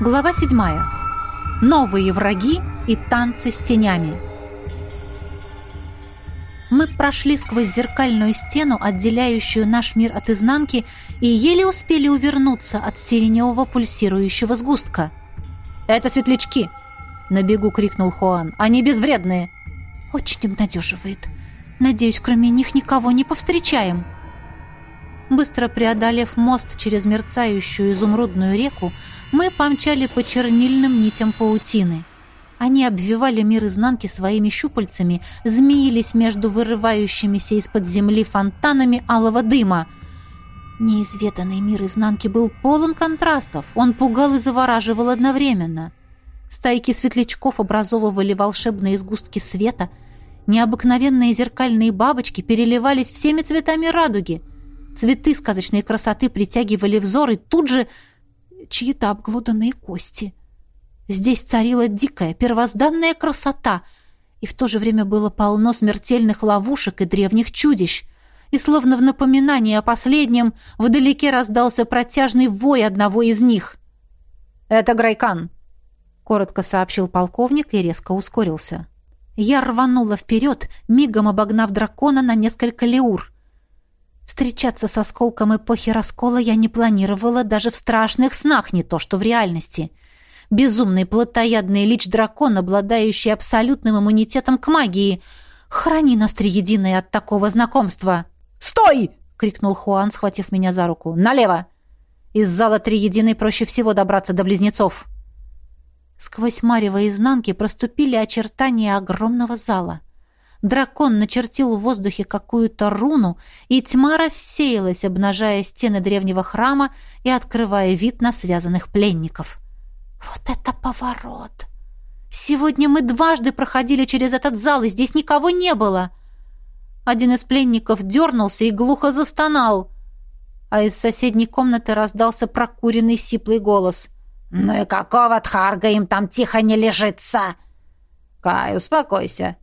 Глава 7. Новые враги и танцы с тенями. Мы прошли сквозь зеркальную стену, отделяющую наш мир от изнанки, и еле успели увернуться от сиреневого пульсирующего сгустка. «Это светлячки!» — на бегу крикнул Хуан. «Они безвредные!» «Очень обнадеживает. Надеюсь, кроме них никого не повстречаем». Быстро преодолев мост через мерцающую изумрудную реку, мы помчали по чернильным нитям паутины. Они обвивали мир изнанки своими щупальцами, змеились между вырывающимися из-под земли фонтанами алого дыма. Неизведанный мир изнанки был полон контрастов, он пугал и завораживал одновременно. Стайки светлячков образовывали волшебные сгустки света, необыкновенные зеркальные бабочки переливались всеми цветами радуги — Цветы сказочной красоты притягивали взор, и тут же чьи-то обглоданные кости. Здесь царила дикая, первозданная красота, и в то же время было полно смертельных ловушек и древних чудищ. И словно в напоминание о последнем, вдалеке раздался протяжный вой одного из них. «Это Грайкан», — коротко сообщил полковник и резко ускорился. Я рванула вперед, мигом обогнав дракона на несколько леур — Встречаться с осколком эпохи раскола я не планировала даже в страшных снах, не то что в реальности. Безумный плотоядный лич-дракон, обладающий абсолютным иммунитетом к магии. Храни нас триединое от такого знакомства. «Стой!» — крикнул Хуан, схватив меня за руку. «Налево! Из зала триединой проще всего добраться до близнецов». Сквозь марево изнанки проступили очертания огромного зала — Дракон начертил в воздухе какую-то руну, и тьма рассеялась, обнажая стены древнего храма и открывая вид на связанных пленников. «Вот это поворот! Сегодня мы дважды проходили через этот зал, и здесь никого не было!» Один из пленников дернулся и глухо застонал, а из соседней комнаты раздался прокуренный сиплый голос. «Ну и какого тхарга им там тихо не лежится?» «Кай, успокойся!»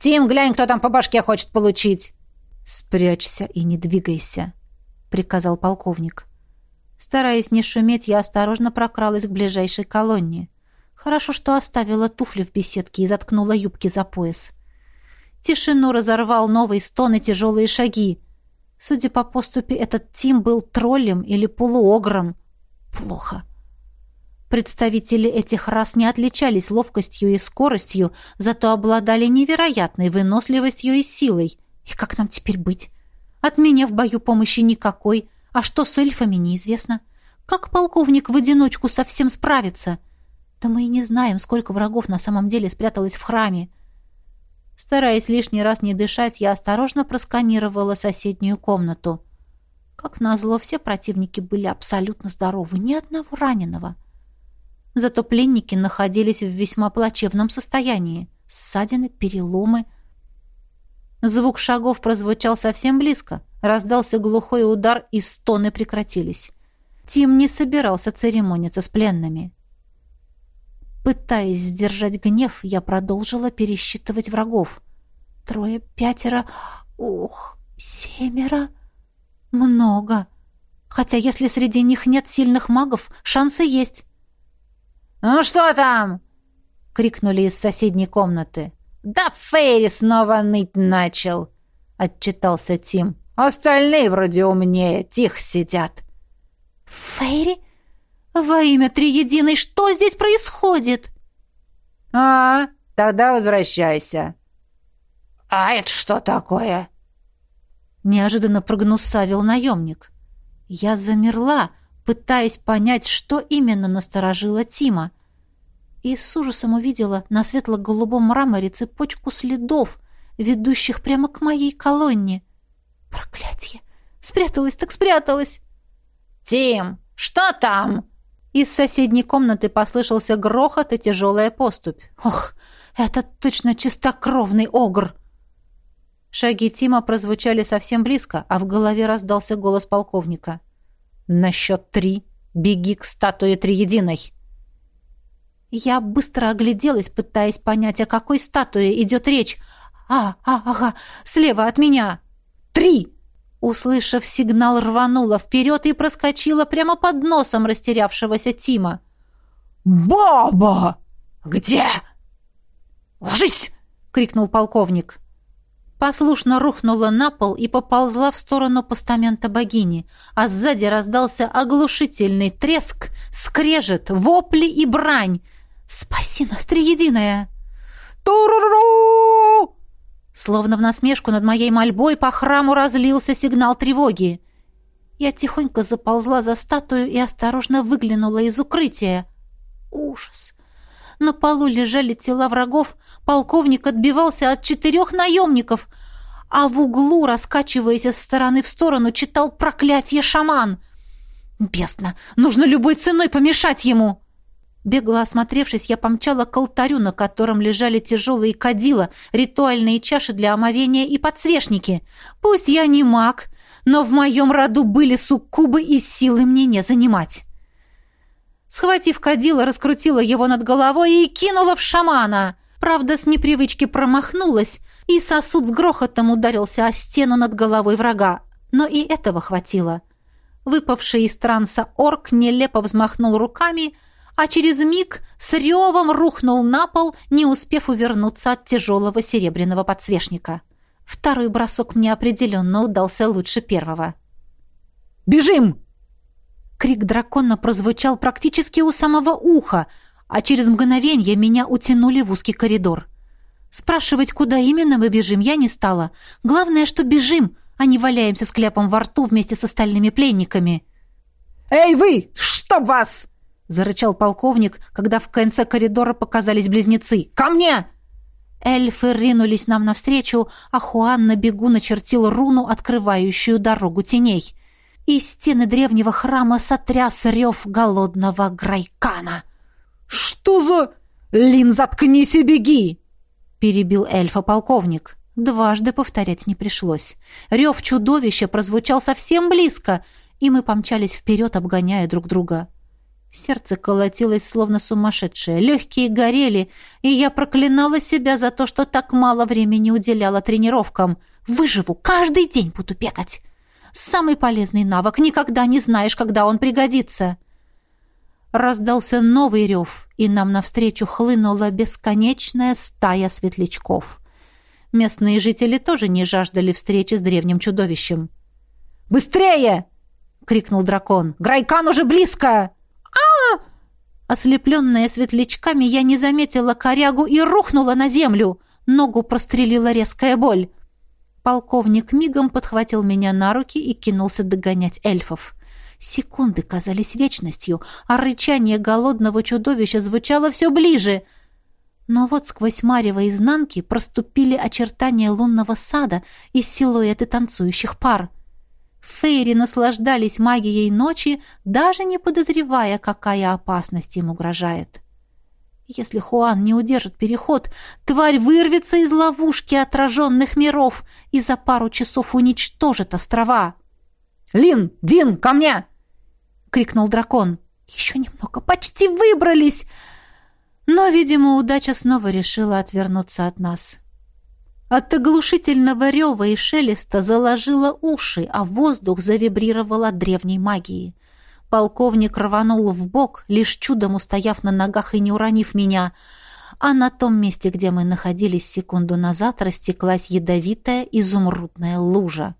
«Тим, глянь, кто там по башке хочет получить!» «Спрячься и не двигайся», — приказал полковник. Стараясь не шуметь, я осторожно прокралась к ближайшей колонне. Хорошо, что оставила туфли в беседке и заткнула юбки за пояс. Тишину разорвал новый стон и тяжелые шаги. Судя по поступе, этот Тим был троллем или полуогром. Плохо. Представители этих рас не отличались ловкостью и скоростью, зато обладали невероятной выносливостью и силой. И как нам теперь быть? От меня в бою помощи никакой, а что с эльфами неизвестно. Как полковник в одиночку совсем справится? Да мы и не знаем, сколько врагов на самом деле спряталось в храме. Стараясь лишний раз не дышать, я осторожно просканировала соседнюю комнату. Как назло, все противники были абсолютно здоровы, ни одного раненого. — Зато пленники находились в весьма плачевном состоянии. Ссадины, переломы. Звук шагов прозвучал совсем близко. Раздался глухой удар, и стоны прекратились. Тим не собирался церемониться с пленными. Пытаясь сдержать гнев, я продолжила пересчитывать врагов. Трое, пятеро, ух, семеро. Много. Хотя если среди них нет сильных магов, шансы есть. «Ну что там?» — крикнули из соседней комнаты. «Да Фейри снова ныть начал!» — отчитался Тим. «Остальные вроде умнее, тихо сидят». «Фейри? Во имя Триединой, что здесь происходит?» «А, тогда возвращайся». «А это что такое?» Неожиданно прогнусавил наемник. Я замерла, пытаясь понять, что именно насторожило Тима. И с ужасом увидела на светло-голубом мраморе цепочку следов, ведущих прямо к моей колонне. Проклятье! Спряталась так спряталась! «Тим, что там?» Из соседней комнаты послышался грохот и тяжелая поступь. «Ох, это точно чистокровный огр!» Шаги Тима прозвучали совсем близко, а в голове раздался голос полковника. На счет три беги к статуе Триединой. Я быстро огляделась, пытаясь понять, о какой статуе идет речь. «А, а, ага, слева от меня!» «Три!» Услышав сигнал, рванула вперед и проскочила прямо под носом растерявшегося Тима. «Баба!» «Где?» «Ложись!» — крикнул полковник. Послушно рухнула на пол и поползла в сторону постамента богини, а сзади раздался оглушительный треск, скрежет, вопли и брань. «Спаси нас, Триединая!» «Туруру!» Словно в насмешку над моей мольбой по храму разлился сигнал тревоги. Я тихонько заползла за статую и осторожно выглянула из укрытия. Ужас! На полу лежали тела врагов, полковник отбивался от четырех наемников, а в углу, раскачиваясь из стороны в сторону, читал проклятие шаман. «Бестно! Нужно любой ценой помешать ему!» Бегло осмотревшись, я помчала к алтарю, на котором лежали тяжелые кадила, ритуальные чаши для омовения и подсвечники. Пусть я не маг, но в моем роду были суккубы, и силы мне не занимать. Схватив кадила, раскрутила его над головой и кинула в шамана. Правда, с непривычки промахнулась, и сосуд с грохотом ударился о стену над головой врага. Но и этого хватило. Выпавший из транса орк нелепо взмахнул руками — а через миг с ревом рухнул на пол, не успев увернуться от тяжелого серебряного подсвечника. Второй бросок мне определенно удался лучше первого. «Бежим!» Крик дракона прозвучал практически у самого уха, а через мгновение меня утянули в узкий коридор. Спрашивать, куда именно мы бежим, я не стала. Главное, что бежим, а не валяемся с кляпом во рту вместе с остальными пленниками. «Эй, вы! Чтоб вас!» зарычал полковник, когда в конце коридора показались близнецы. «Ко мне!» Эльфы ринулись нам навстречу, а Хуан на бегу начертил руну, открывающую дорогу теней. И стены древнего храма сотряс рев голодного Грайкана. «Что за...» «Лин, заткнись и беги!» перебил эльфа полковник. Дважды повторять не пришлось. Рев чудовища прозвучал совсем близко, и мы помчались вперед, обгоняя друг друга. Сердце колотилось, словно сумасшедшее. Легкие горели, и я проклинала себя за то, что так мало времени уделяла тренировкам. Выживу, каждый день буду бегать. Самый полезный навык, никогда не знаешь, когда он пригодится. Раздался новый рев, и нам навстречу хлынула бесконечная стая светлячков. Местные жители тоже не жаждали встречи с древним чудовищем. «Быстрее!» — крикнул дракон. «Грайкан уже близко!» Ослепленная светлячками, я не заметила корягу и рухнула на землю. Ногу прострелила резкая боль. Полковник мигом подхватил меня на руки и кинулся догонять эльфов. Секунды казались вечностью, а рычание голодного чудовища звучало все ближе. Но вот сквозь марево изнанки проступили очертания лунного сада и силуэты танцующих пар — Фейри наслаждались магией ночи, даже не подозревая, какая опасность им угрожает. Если Хуан не удержит переход, тварь вырвется из ловушки отраженных миров и за пару часов уничтожит острова. «Лин! Дин, ко мне!» — крикнул дракон. «Еще немного, почти выбрались!» Но, видимо, удача снова решила отвернуться от нас. От оглушительного рева и шелеста заложило уши, а воздух завибрировал от древней магии. Полковник рванул в бок, лишь чудом устояв на ногах и не уронив меня, а на том месте, где мы находились секунду назад, растеклась ядовитая изумрудная лужа.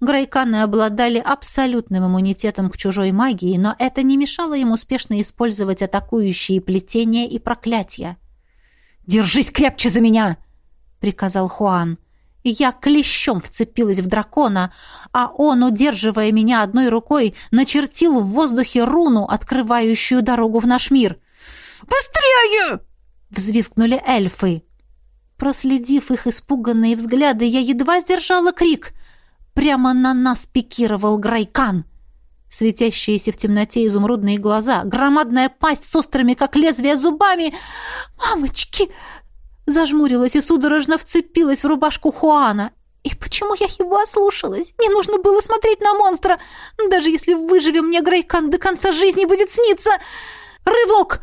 Грейканы обладали абсолютным иммунитетом к чужой магии, но это не мешало им успешно использовать атакующие плетения и проклятия. «Держись крепче за меня!» приказал Хуан. Я клещом вцепилась в дракона, а он, удерживая меня одной рукой, начертил в воздухе руну, открывающую дорогу в наш мир. «Быстрее!» — взвизгнули эльфы. Проследив их испуганные взгляды, я едва сдержала крик. Прямо на нас пикировал Грайкан. Светящиеся в темноте изумрудные глаза, громадная пасть с острыми, как лезвие, зубами. «Мамочки!» Зажмурилась и судорожно вцепилась в рубашку Хуана. И почему я его ослушалась? Не нужно было смотреть на монстра. Даже если выживем, мне Грейкан до конца жизни будет сниться. Рывок!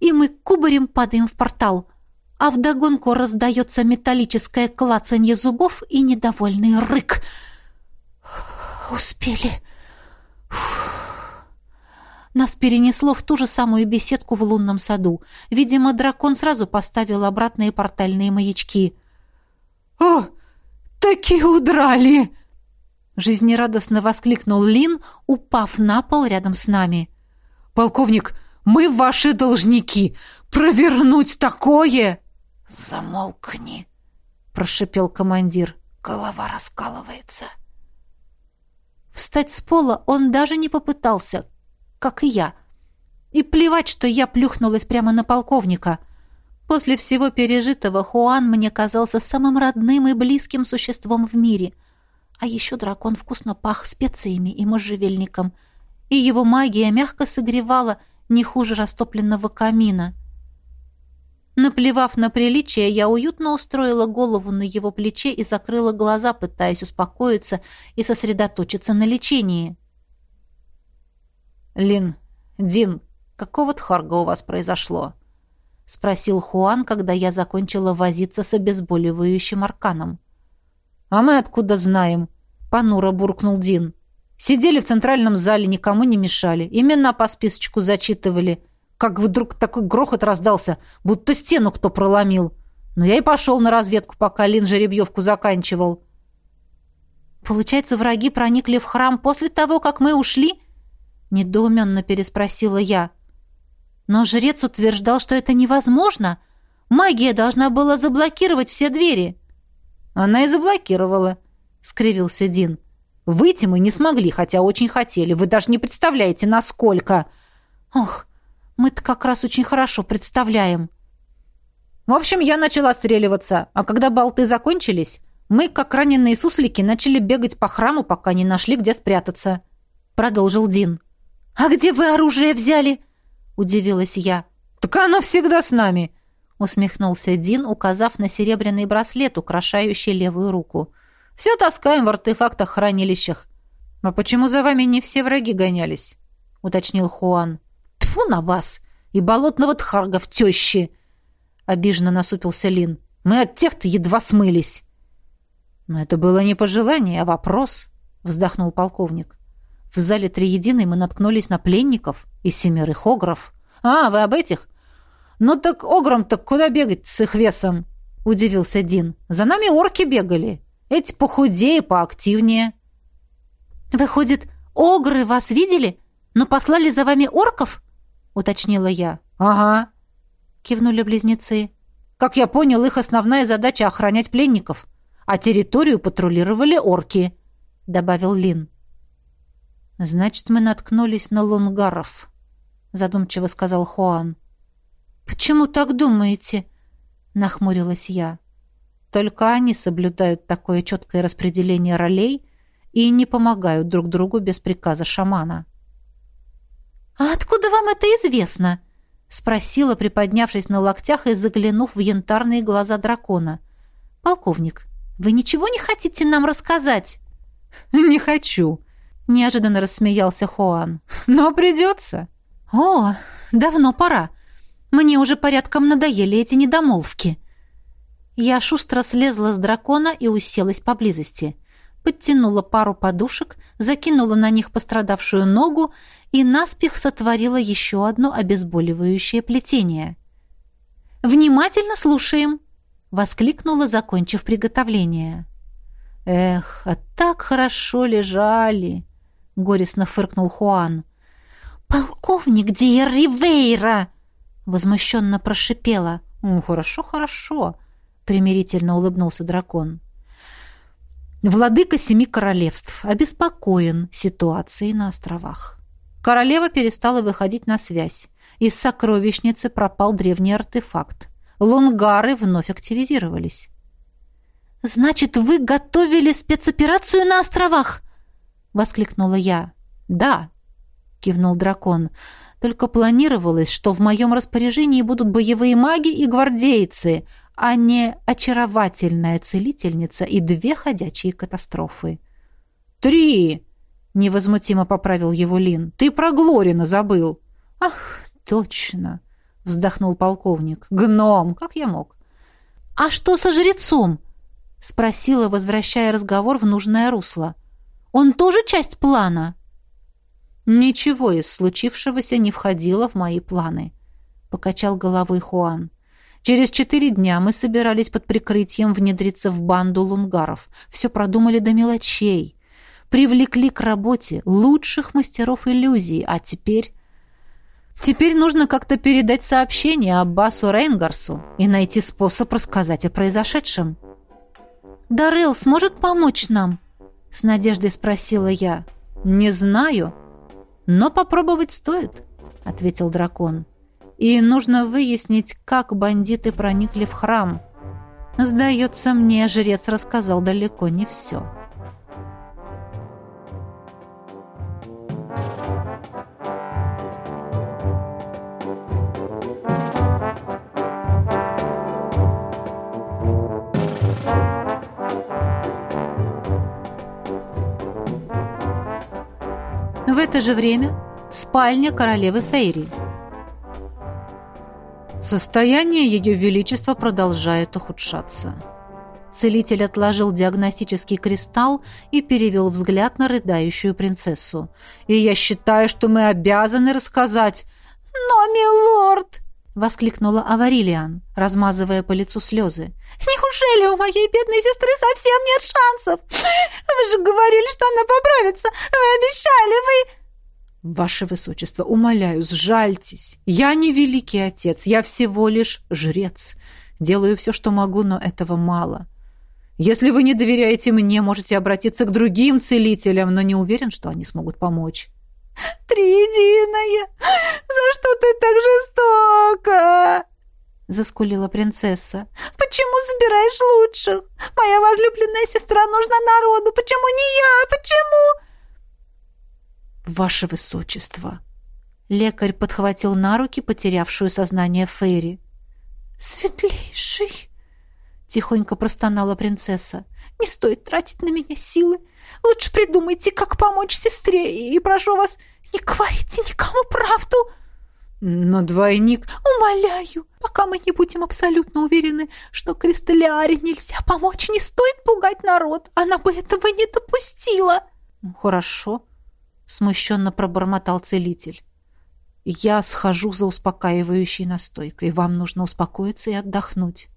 И мы кубарем падаем в портал. А вдогонку раздается металлическое клацанье зубов и недовольный рык. Успели. Фух. Нас перенесло в ту же самую беседку в лунном саду. Видимо, дракон сразу поставил обратные портальные маячки. «О, таки удрали!» Жизнерадостно воскликнул Лин, упав на пол рядом с нами. «Полковник, мы ваши должники! Провернуть такое!» «Замолкни!» — прошипел командир. «Голова раскалывается». Встать с пола он даже не попытался, как и я. И плевать, что я плюхнулась прямо на полковника. После всего пережитого Хуан мне казался самым родным и близким существом в мире. А еще дракон вкусно пах специями и можжевельником, и его магия мягко согревала не хуже растопленного камина. Наплевав на приличие, я уютно устроила голову на его плече и закрыла глаза, пытаясь успокоиться и сосредоточиться на лечении. «Лин, Дин, какого тхарга у вас произошло?» — спросил Хуан, когда я закончила возиться с обезболивающим арканом. «А мы откуда знаем?» — понуро буркнул Дин. «Сидели в центральном зале, никому не мешали. Имена по списочку зачитывали как вдруг такой грохот раздался, будто стену кто проломил. Но я и пошел на разведку, пока Лин жеребьевку заканчивал. «Получается, враги проникли в храм после того, как мы ушли?» Недоуменно переспросила я. Но жрец утверждал, что это невозможно. Магия должна была заблокировать все двери. «Она и заблокировала», — скривился Дин. «Выйти мы не смогли, хотя очень хотели. Вы даже не представляете, насколько...» «Ох, мы-то как раз очень хорошо представляем. В общем, я начала отстреливаться, а когда болты закончились, мы, как раненые суслики, начали бегать по храму, пока не нашли, где спрятаться. Продолжил Дин. «А где вы оружие взяли?» Удивилась я. «Так оно всегда с нами», усмехнулся Дин, указав на серебряный браслет, украшающий левую руку. «Все таскаем в артефактах-хранилищах». «А почему за вами не все враги гонялись?» уточнил Хуан. Тьфу на вас! И болотного тхарга в тещи!» Обиженно насупился Лин. «Мы от тех-то едва смылись!» «Но это было не пожелание, а вопрос», — вздохнул полковник. «В зале Триединой мы наткнулись на пленников и семерых огров». «А, вы об этих?» «Ну так огром-то куда бегать с их весом?» — удивился Дин. «За нами орки бегали. Эти похудее, поактивнее». «Выходит, огры вас видели, но послали за вами орков?» уточнила я. «Ага», — кивнули близнецы. «Как я понял, их основная задача — охранять пленников, а территорию патрулировали орки», — добавил Лин. «Значит, мы наткнулись на лунгаров», — задумчиво сказал Хуан. «Почему так думаете?» — нахмурилась я. «Только они соблюдают такое четкое распределение ролей и не помогают друг другу без приказа шамана». «А откуда вам это известно?» — спросила, приподнявшись на локтях и заглянув в янтарные глаза дракона. «Полковник, вы ничего не хотите нам рассказать?» «Не хочу», — неожиданно рассмеялся Хуан. «Но придется». «О, давно пора. Мне уже порядком надоели эти недомолвки». Я шустро слезла с дракона и уселась поблизости подтянула пару подушек, закинула на них пострадавшую ногу и наспех сотворила еще одно обезболивающее плетение. «Внимательно слушаем!» — воскликнула, закончив приготовление. «Эх, а так хорошо лежали!» — горестно фыркнул Хуан. «Полковник Диер Ривейра!» — возмущенно прошипела. «Ну, хорошо, хорошо!» — примирительно улыбнулся дракон. Владыка Семи Королевств обеспокоен ситуацией на островах. Королева перестала выходить на связь. Из сокровищницы пропал древний артефакт. Лунгары вновь активизировались. «Значит, вы готовили спецоперацию на островах?» — воскликнула я. «Да», — кивнул дракон. «Только планировалось, что в моем распоряжении будут боевые маги и гвардейцы, а не очаровательная целительница и две ходячие катастрофы. «Три!» — невозмутимо поправил его Лин. «Ты про Глорина забыл!» «Ах, точно!» — вздохнул полковник. «Гном! Как я мог?» «А что со жрецом?» — спросила, возвращая разговор в нужное русло. «Он тоже часть плана?» Ничего из случившегося не входило в мои планы, покачал головой Хуан. Через четыре дня мы собирались под прикрытием внедриться в банду лунгаров. Все продумали до мелочей. Привлекли к работе лучших мастеров иллюзий, а теперь... Теперь нужно как-то передать сообщение Аббасу Рейнгарсу и найти способ рассказать о произошедшем. «Даррелл сможет помочь нам?» — с надеждой спросила я. «Не знаю, но попробовать стоит», — ответил дракон. «И нужно выяснить, как бандиты проникли в храм. Сдается мне, жрец рассказал далеко не все». В это же время спальня королевы Фейри. Состояние ее величества продолжает ухудшаться. Целитель отложил диагностический кристалл и перевел взгляд на рыдающую принцессу. «И я считаю, что мы обязаны рассказать...» «Но, милорд!» — воскликнула Аварилиан, размазывая по лицу слезы. «Неужели у моей бедной сестры совсем нет шансов? Вы же говорили, что она поправится! Вы обещали, вы...» «Ваше Высочество, умоляю, сжальтесь. Я не великий отец, я всего лишь жрец. Делаю все, что могу, но этого мало. Если вы не доверяете мне, можете обратиться к другим целителям, но не уверен, что они смогут помочь». «Триединая! За что ты так жестоко?» заскулила принцесса. «Почему забираешь лучших? Моя возлюбленная сестра нужна народу. Почему не я? Почему?» «Ваше высочество!» Лекарь подхватил на руки потерявшую сознание Фейри. «Светлейший!» — тихонько простонала принцесса. «Не стоит тратить на меня силы. Лучше придумайте, как помочь сестре, и прошу вас, не говорите никому правду!» «Но двойник...» «Умоляю, пока мы не будем абсолютно уверены, что Кристалляре нельзя помочь, не стоит пугать народ. Она бы этого не допустила!» «Хорошо», смущенно пробормотал целитель. Я схожу за успокаивающей настойкой. Вам нужно успокоиться и отдохнуть.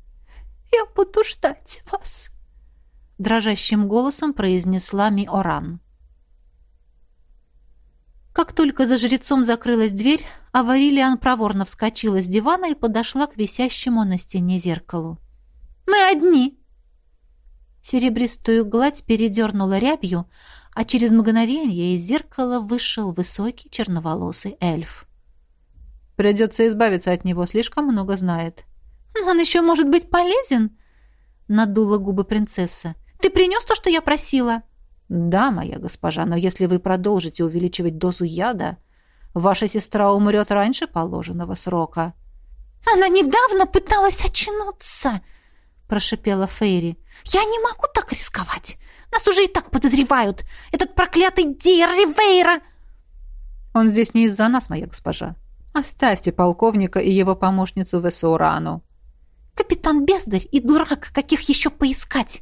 Я буду ждать вас, дрожащим голосом произнесла Миоран. Как только за жрецом закрылась дверь, Аварилиан проворно вскочила с дивана и подошла к висящему на стене зеркалу. «Мы одни!» Серебристую гладь передернула рябью, а через мгновение из зеркала вышел высокий черноволосый эльф. «Придется избавиться от него, слишком много знает». «Он еще может быть полезен?» — надула губы принцесса. «Ты принес то, что я просила?» «Да, моя госпожа, но если вы продолжите увеличивать дозу яда, ваша сестра умрет раньше положенного срока». «Она недавно пыталась очнуться!» — прошипела Фейри. «Я не могу так рисковать. Нас уже и так подозревают. Этот проклятый Дир Ривейра!» «Он здесь не из-за нас, моя госпожа. Оставьте полковника и его помощницу Весурану». «Капитан Бездарь и дурак, каких еще поискать?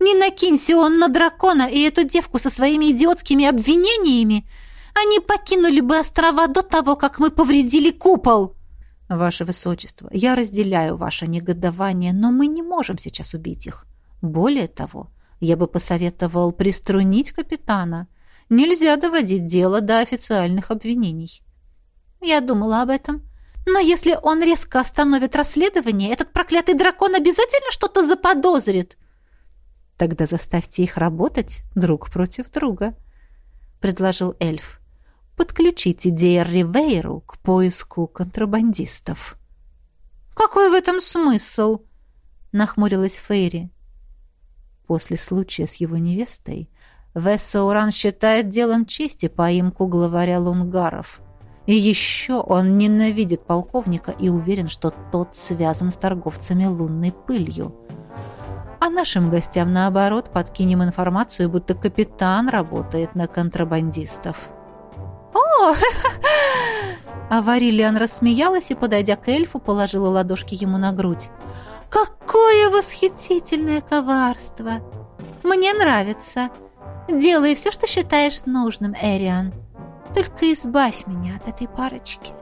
Не накинься он на дракона и эту девку со своими идиотскими обвинениями. Они покинули бы острова до того, как мы повредили купол». «Ваше Высочество, я разделяю ваше негодование, но мы не можем сейчас убить их. Более того, я бы посоветовал приструнить капитана. Нельзя доводить дело до официальных обвинений. Я думала об этом. Но если он резко остановит расследование, этот проклятый дракон обязательно что-то заподозрит. Тогда заставьте их работать друг против друга, предложил эльф. Подключите Дейр Ривейру к поиску контрабандистов. Какой в этом смысл? нахмурилась Фейри. После случая с его невестой Вессауран считает делом чести поимку главаря лунгаров. И еще он ненавидит полковника и уверен, что тот связан с торговцами лунной пылью. А нашим гостям, наоборот, подкинем информацию, будто капитан работает на контрабандистов. «О!» А Варилиан рассмеялась и, подойдя к эльфу, положила ладошки ему на грудь. Какое восхитительное коварство! Мне нравится. Делай все, что считаешь нужным, Эриан. Только избавь меня от этой парочки.